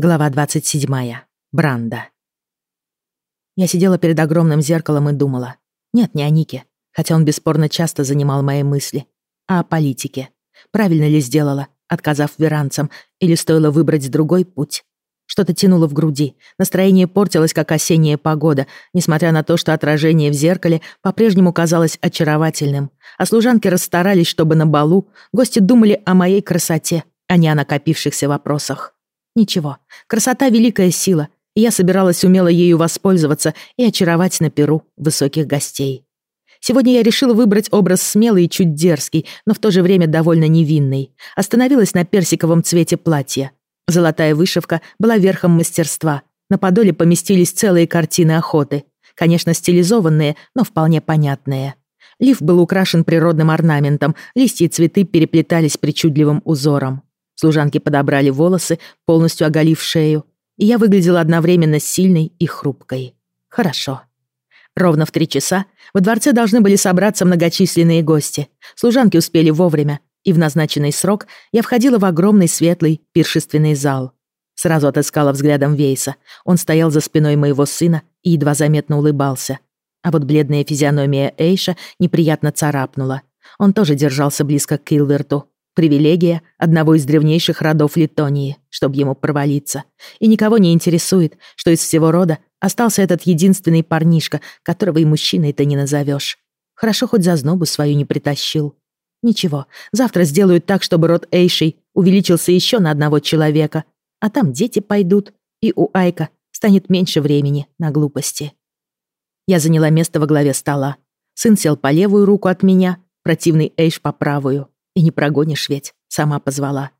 Глава 27. Бранда. Я сидела перед огромным зеркалом и думала. Нет, не о Нике, хотя он бесспорно часто занимал мои мысли, а о политике. Правильно ли сделала, отказав веранцам, или стоило выбрать другой путь? Что-то тянуло в груди, настроение портилось, как осенняя погода, несмотря на то, что отражение в зеркале по-прежнему казалось очаровательным, а служанки расстарались, чтобы на балу гости думали о моей красоте, а не о накопившихся вопросах. Ничего, красота — великая сила, и я собиралась умело ею воспользоваться и очаровать на перу высоких гостей. Сегодня я решила выбрать образ смелый и чуть дерзкий, но в то же время довольно невинный. Остановилась на персиковом цвете платья. Золотая вышивка была верхом мастерства. На подоле поместились целые картины охоты. Конечно, стилизованные, но вполне понятные. Лиф был украшен природным орнаментом, листья и цветы переплетались причудливым узором. Служанки подобрали волосы, полностью оголив шею, и я выглядела одновременно сильной и хрупкой. Хорошо. Ровно в три часа во дворце должны были собраться многочисленные гости. Служанки успели вовремя, и в назначенный срок я входила в огромный светлый пиршественный зал. Сразу отыскала взглядом Вейса. Он стоял за спиной моего сына и едва заметно улыбался. А вот бледная физиономия Эйша неприятно царапнула. Он тоже держался близко к Килверту, Привилегия одного из древнейших родов Литонии, чтобы ему провалиться. И никого не интересует, что из всего рода остался этот единственный парнишка, которого и мужчиной-то не назовешь. Хорошо хоть зазнобу свою не притащил. Ничего, завтра сделают так, чтобы род Эйшей увеличился еще на одного человека, а там дети пойдут, и у Айка станет меньше времени на глупости. Я заняла место во главе стола. Сын сел по левую руку от меня, противный Эйш по правую. И не прогонишь ведь, сама позвала.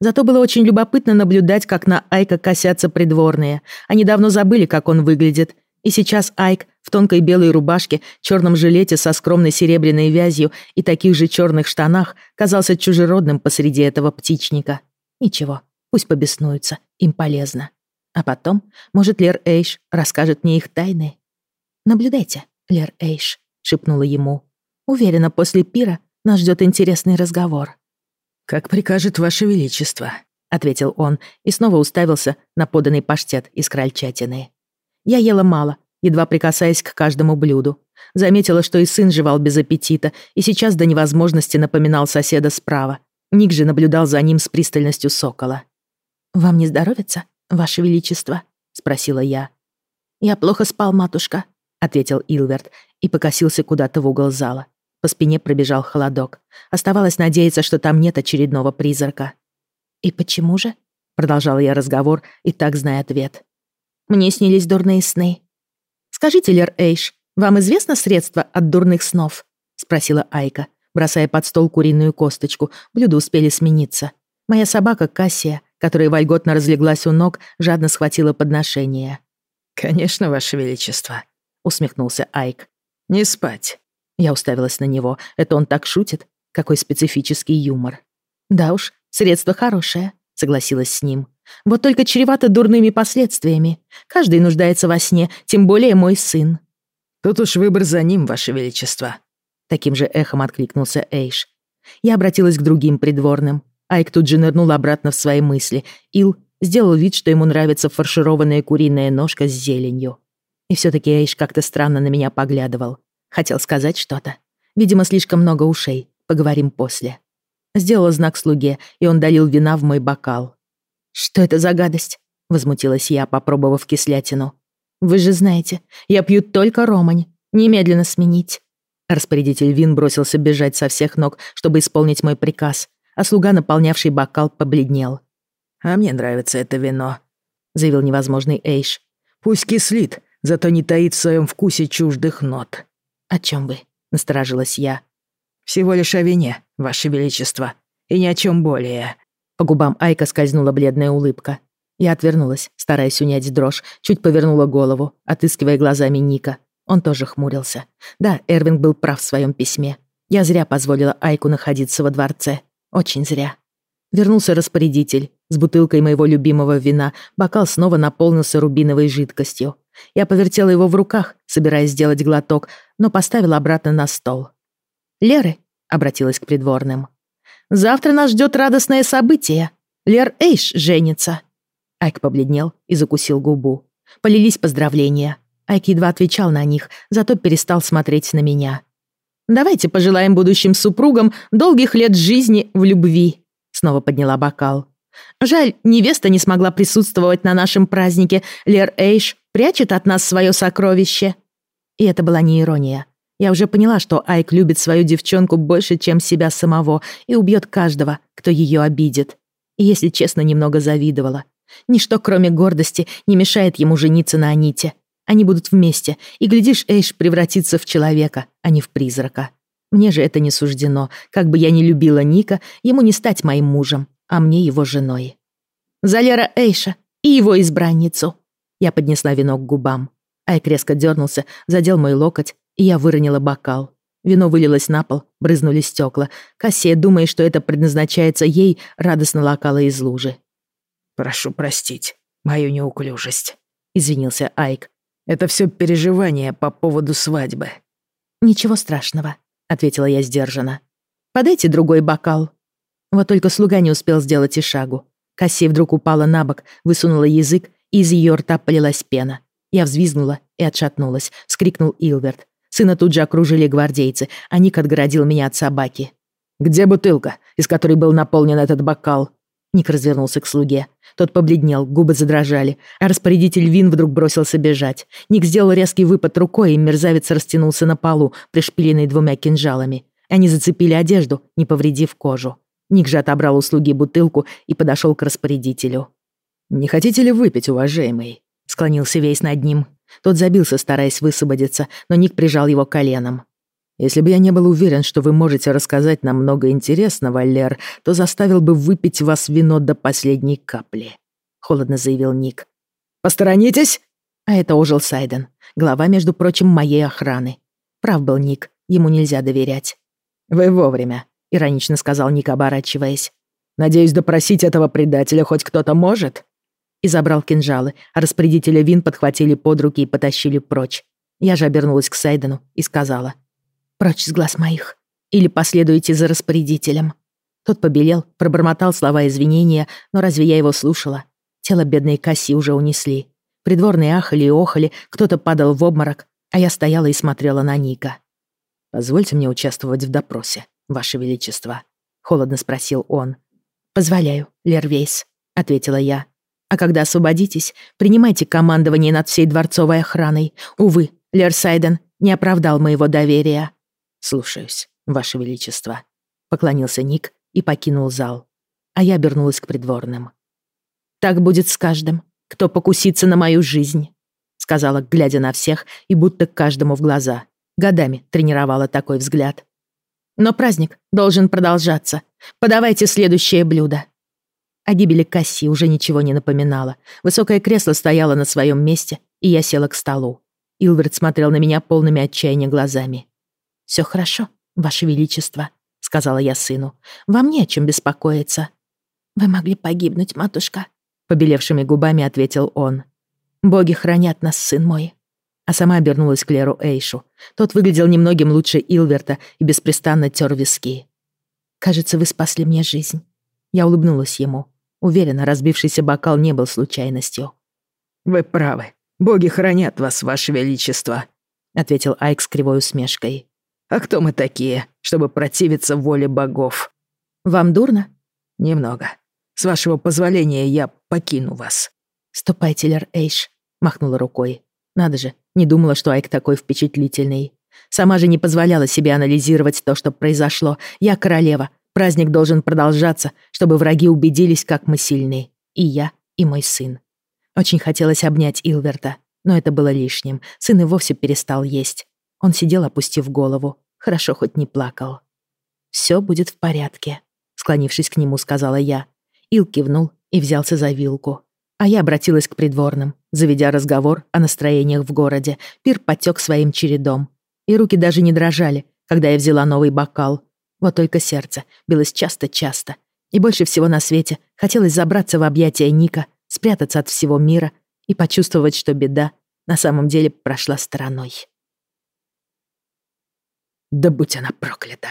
Зато было очень любопытно наблюдать, как на Айка косятся придворные. Они давно забыли, как он выглядит. И сейчас Айк в тонкой белой рубашке, черном жилете со скромной серебряной вязью и таких же черных штанах казался чужеродным посреди этого птичника. Ничего, пусть побеснуются, им полезно. А потом, может, Лер Эйш расскажет мне их тайны? «Наблюдайте, Лер Эйш», — шепнула ему. «Уверена, после пира нас ждет интересный разговор». «Как прикажет Ваше Величество», — ответил он и снова уставился на поданный паштет из крольчатины. Я ела мало, едва прикасаясь к каждому блюду. Заметила, что и сын жевал без аппетита, и сейчас до невозможности напоминал соседа справа. Ник же наблюдал за ним с пристальностью сокола. «Вам не здоровится, Ваше Величество?» — спросила я. «Я плохо спал, матушка», — ответил Илверт и покосился куда-то в угол зала. По спине пробежал холодок. Оставалось надеяться, что там нет очередного призрака. «И почему же?» — продолжала я разговор, и так зная ответ. «Мне снились дурные сны». «Скажите, Лер Эйш, вам известно средство от дурных снов?» — спросила Айка, бросая под стол куриную косточку. Блюда успели смениться. Моя собака Кассия, которая вольготно разлеглась у ног, жадно схватила подношение. «Конечно, Ваше Величество», — усмехнулся Айк. «Не спать. Я уставилась на него. Это он так шутит? Какой специфический юмор. Да уж, средство хорошее, согласилась с ним. Вот только чревато дурными последствиями. Каждый нуждается во сне, тем более мой сын. Тут уж выбор за ним, Ваше Величество. Таким же эхом откликнулся Эйш. Я обратилась к другим придворным. Айк тут же нырнул обратно в свои мысли. Ил сделал вид, что ему нравится фаршированная куриная ножка с зеленью. И все таки Эйш как-то странно на меня поглядывал. Хотел сказать что-то. Видимо, слишком много ушей. Поговорим после. Сделала знак слуге, и он долил вина в мой бокал. «Что это за гадость?» — возмутилась я, попробовав кислятину. «Вы же знаете, я пью только романь. Немедленно сменить». Распорядитель вин бросился бежать со всех ног, чтобы исполнить мой приказ, а слуга, наполнявший бокал, побледнел. «А мне нравится это вино», — заявил невозможный Эйш. «Пусть кислит, зато не таит в своем вкусе чуждых нот». «О чем вы?» — насторожилась я. «Всего лишь о вине, Ваше Величество, и ни о чем более». По губам Айка скользнула бледная улыбка. Я отвернулась, стараясь унять дрожь, чуть повернула голову, отыскивая глазами Ника. Он тоже хмурился. Да, Эрвин был прав в своем письме. Я зря позволила Айку находиться во дворце. Очень зря. Вернулся распорядитель. С бутылкой моего любимого вина бокал снова наполнился рубиновой жидкостью. Я повертела его в руках, собираясь сделать глоток, но поставила обратно на стол. «Леры», — обратилась к придворным, — «завтра нас ждет радостное событие. Лер Эйш женится». Айк побледнел и закусил губу. Полились поздравления. Айк едва отвечал на них, зато перестал смотреть на меня. «Давайте пожелаем будущим супругам долгих лет жизни в любви», снова подняла бокал. «Жаль, невеста не смогла присутствовать на нашем празднике. Лер Эйш прячет от нас свое сокровище». И это была не ирония. Я уже поняла, что Айк любит свою девчонку больше, чем себя самого, и убьет каждого, кто ее обидит. И, если честно, немного завидовала. Ничто, кроме гордости, не мешает ему жениться на Аните. Они будут вместе, и, глядишь, Эйш превратится в человека, а не в призрака. Мне же это не суждено. Как бы я ни любила Ника, ему не стать моим мужем, а мне его женой. Залера Эйша и его избранницу. Я поднесла вино к губам. Айк резко дернулся, задел мой локоть, и я выронила бокал. Вино вылилось на пол, брызнули стекла. Кассия, думая, что это предназначается ей, радостно лакала из лужи. «Прошу простить мою неуклюжесть», — извинился Айк. «Это все переживания по поводу свадьбы». «Ничего страшного», — ответила я сдержанно. «Подайте другой бокал». Вот только слуга не успел сделать и шагу. Кассия вдруг упала на бок, высунула язык, и из ее рта полилась пена. Я взвизгнула и отшатнулась, скрикнул Илверт. Сына тут же окружили гвардейцы, а Ник отгородил меня от собаки. «Где бутылка, из которой был наполнен этот бокал?» Ник развернулся к слуге. Тот побледнел, губы задрожали, а распорядитель вин вдруг бросился бежать. Ник сделал резкий выпад рукой, и мерзавец растянулся на полу, пришпиленный двумя кинжалами. Они зацепили одежду, не повредив кожу. Ник же отобрал у слуги бутылку и подошел к распорядителю. «Не хотите ли выпить, уважаемый?» Склонился весь над ним. Тот забился, стараясь высвободиться, но Ник прижал его коленом. «Если бы я не был уверен, что вы можете рассказать нам много интересного, Лер, то заставил бы выпить вас вино до последней капли», — холодно заявил Ник. «Посторонитесь!» А это ожил Сайден, глава, между прочим, моей охраны. Прав был Ник, ему нельзя доверять. «Вы вовремя», — иронично сказал Ник, оборачиваясь. «Надеюсь, допросить этого предателя хоть кто-то может?» и забрал кинжалы, а распорядителя вин подхватили под руки и потащили прочь. Я же обернулась к Сайдену и сказала. «Прочь с глаз моих. Или последуйте за распорядителем». Тот побелел, пробормотал слова извинения, но разве я его слушала? Тело бедной Касси уже унесли. Придворные ахали и охали, кто-то падал в обморок, а я стояла и смотрела на Ника. «Позвольте мне участвовать в допросе, Ваше Величество», — холодно спросил он. «Позволяю, Лервейс», — ответила я. А когда освободитесь, принимайте командование над всей дворцовой охраной. Увы, Лерсайден не оправдал моего доверия». «Слушаюсь, Ваше Величество», — поклонился Ник и покинул зал. А я обернулась к придворным. «Так будет с каждым, кто покусится на мою жизнь», — сказала, глядя на всех и будто каждому в глаза. Годами тренировала такой взгляд. «Но праздник должен продолжаться. Подавайте следующее блюдо». О гибели Касси уже ничего не напоминало. Высокое кресло стояло на своем месте, и я села к столу. Илверт смотрел на меня полными отчаяния глазами. «Все хорошо, Ваше Величество», — сказала я сыну. «Вам не о чем беспокоиться». «Вы могли погибнуть, матушка», — побелевшими губами ответил он. «Боги хранят нас, сын мой». А сама обернулась к Леру Эйшу. Тот выглядел немногим лучше Илверта и беспрестанно тер виски. «Кажется, вы спасли мне жизнь». Я улыбнулась ему. Уверена, разбившийся бокал не был случайностью. «Вы правы. Боги хранят вас, ваше величество», — ответил Айк с кривой усмешкой. «А кто мы такие, чтобы противиться воле богов?» «Вам дурно?» «Немного. С вашего позволения я покину вас». «Ступайте, Лер Эйш», — махнула рукой. Надо же, не думала, что Айк такой впечатлительный. Сама же не позволяла себе анализировать то, что произошло. Я королева, Праздник должен продолжаться, чтобы враги убедились, как мы сильны. И я, и мой сын. Очень хотелось обнять Илверта, но это было лишним. Сын и вовсе перестал есть. Он сидел, опустив голову. Хорошо, хоть не плакал. «Все будет в порядке», — склонившись к нему, сказала я. Ил кивнул и взялся за вилку. А я обратилась к придворным, заведя разговор о настроениях в городе. Пир потек своим чередом. И руки даже не дрожали, когда я взяла новый бокал, вот только сердце билось часто-часто. И больше всего на свете хотелось забраться в объятия Ника, спрятаться от всего мира и почувствовать, что беда на самом деле прошла стороной. Да будь она проклята.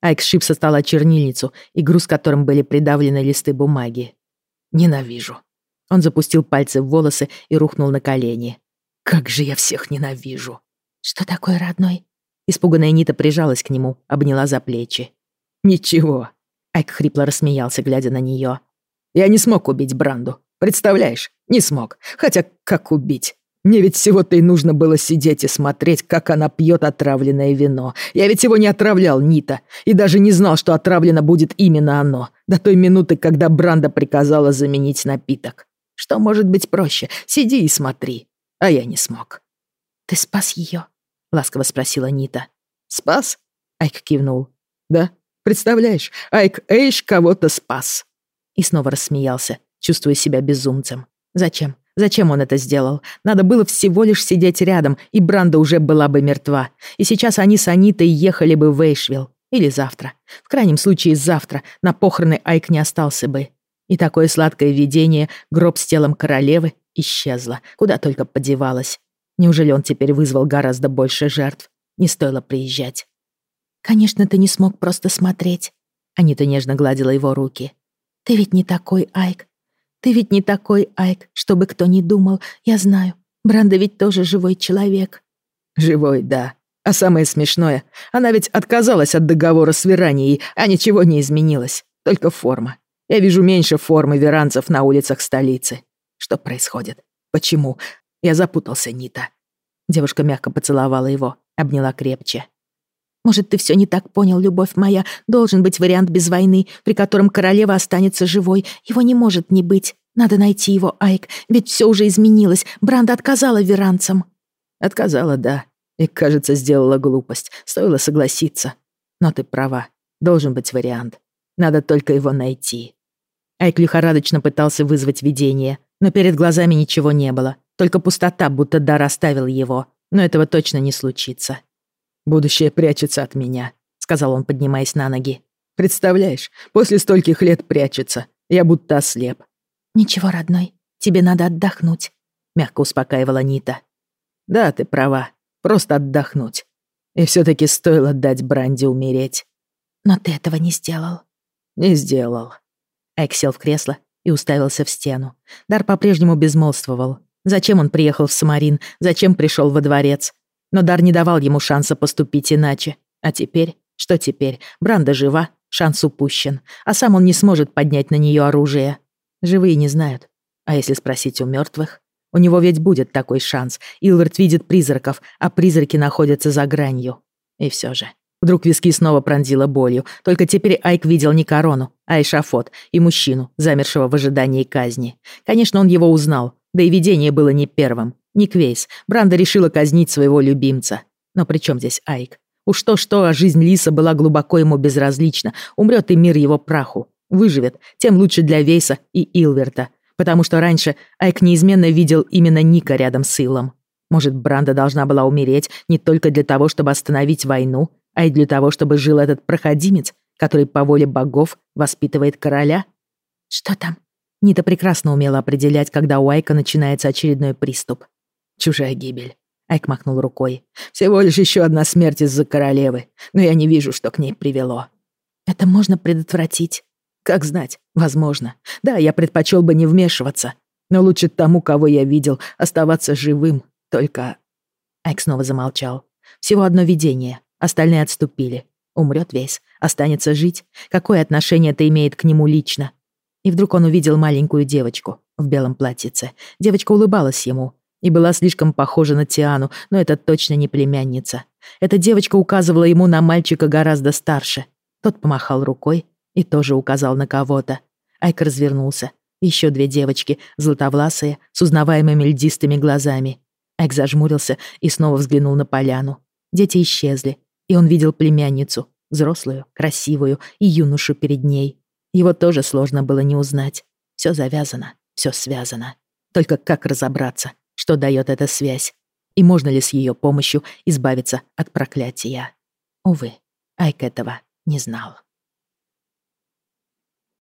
Айк шип со стола чернильницу, игру с которым были придавлены листы бумаги. Ненавижу. Он запустил пальцы в волосы и рухнул на колени. «Как же я всех ненавижу!» «Что такое, родной?» Испуганная Нита прижалась к нему, обняла за плечи. «Ничего», — Айк хрипло рассмеялся, глядя на нее. «Я не смог убить Бранду. Представляешь? Не смог. Хотя как убить? Мне ведь всего-то и нужно было сидеть и смотреть, как она пьет отравленное вино. Я ведь его не отравлял, Нита, и даже не знал, что отравлено будет именно оно, до той минуты, когда Бранда приказала заменить напиток. Что может быть проще? Сиди и смотри. А я не смог. «Ты спас ее?» — ласково спросила Нита. «Спас?» — Айк кивнул. «Да, представляешь, Айк Эйш кого-то спас». И снова рассмеялся, чувствуя себя безумцем. Зачем? Зачем он это сделал? Надо было всего лишь сидеть рядом, и Бранда уже была бы мертва. И сейчас они с Анитой ехали бы в Эйшвилл. Или завтра. В крайнем случае, завтра. На похороны Айк не остался бы. И такое сладкое видение, гроб с телом королевы, исчезло, куда только подевалось. Неужели он теперь вызвал гораздо больше жертв? Не стоило приезжать. «Конечно, ты не смог просто смотреть». Анита нежно гладила его руки. «Ты ведь не такой, Айк. Ты ведь не такой, Айк, чтобы кто ни думал. Я знаю. Бранда ведь тоже живой человек». «Живой, да. А самое смешное, она ведь отказалась от договора с Веранией, а ничего не изменилось. Только форма. Я вижу меньше формы веранцев на улицах столицы. Что происходит? Почему? Я запутался, Нита. Девушка мягко поцеловала его, обняла крепче. «Может, ты все не так понял, любовь моя. Должен быть вариант без войны, при котором королева останется живой. Его не может не быть. Надо найти его, Айк, ведь все уже изменилось. Бранда отказала веранцам». «Отказала, да. И, кажется, сделала глупость. Стоило согласиться. Но ты права. Должен быть вариант. Надо только его найти». Айк лихорадочно пытался вызвать видение, но перед глазами ничего не было, только пустота, будто дар оставил его, но этого точно не случится. «Будущее прячется от меня», — сказал он, поднимаясь на ноги. «Представляешь, после стольких лет прячется. Я будто ослеп». «Ничего, родной, тебе надо отдохнуть», — мягко успокаивала Нита. «Да, ты права. Просто отдохнуть. И все таки стоило дать Бранди умереть». «Но ты этого не сделал». «Не сделал», Эк сел в кресло и уставился в стену. Дар по-прежнему безмолвствовал. Зачем он приехал в Самарин? Зачем пришел во дворец? Но Дар не давал ему шанса поступить иначе. А теперь? Что теперь? Бранда жива, шанс упущен. А сам он не сможет поднять на нее оружие. Живые не знают. А если спросить у мертвых? У него ведь будет такой шанс. Илверт видит призраков, а призраки находятся за гранью. И все же. Вдруг виски снова пронзило болью. Только теперь Айк видел не корону, а эшафот и мужчину, замершего в ожидании казни. Конечно, он его узнал, да и видение было не первым. Не Квейс. Бранда решила казнить своего любимца. Но при чем здесь Айк? Уж то-что, а жизнь Лиса была глубоко ему безразлична. Умрет и мир его праху. Выживет, тем лучше для Вейса и Илверта. Потому что раньше Айк неизменно видел именно Ника рядом с Илом. Может, Бранда должна была умереть не только для того, чтобы остановить войну, а и для того, чтобы жил этот проходимец, который по воле богов воспитывает короля? Что там? Нита прекрасно умела определять, когда у Айка начинается очередной приступ. Чужая гибель. Айк махнул рукой. Всего лишь еще одна смерть из-за королевы, но я не вижу, что к ней привело. Это можно предотвратить. Как знать, возможно. Да, я предпочел бы не вмешиваться, но лучше тому, кого я видел, оставаться живым. Только... Айк снова замолчал. Всего одно видение, Остальные отступили. Умрет весь, останется жить. Какое отношение это имеет к нему лично? И вдруг он увидел маленькую девочку в белом платьице. Девочка улыбалась ему и была слишком похожа на Тиану, но это точно не племянница. Эта девочка указывала ему на мальчика гораздо старше. Тот помахал рукой и тоже указал на кого-то. Айк развернулся. Еще две девочки, златовласые, с узнаваемыми льдистыми глазами. Айк зажмурился и снова взглянул на поляну. Дети исчезли, и он видел племянницу, взрослую, красивую, и юношу перед ней. Его тоже сложно было не узнать. Все завязано, все связано. Только как разобраться, что дает эта связь? И можно ли с ее помощью избавиться от проклятия? Увы, Айк этого не знал.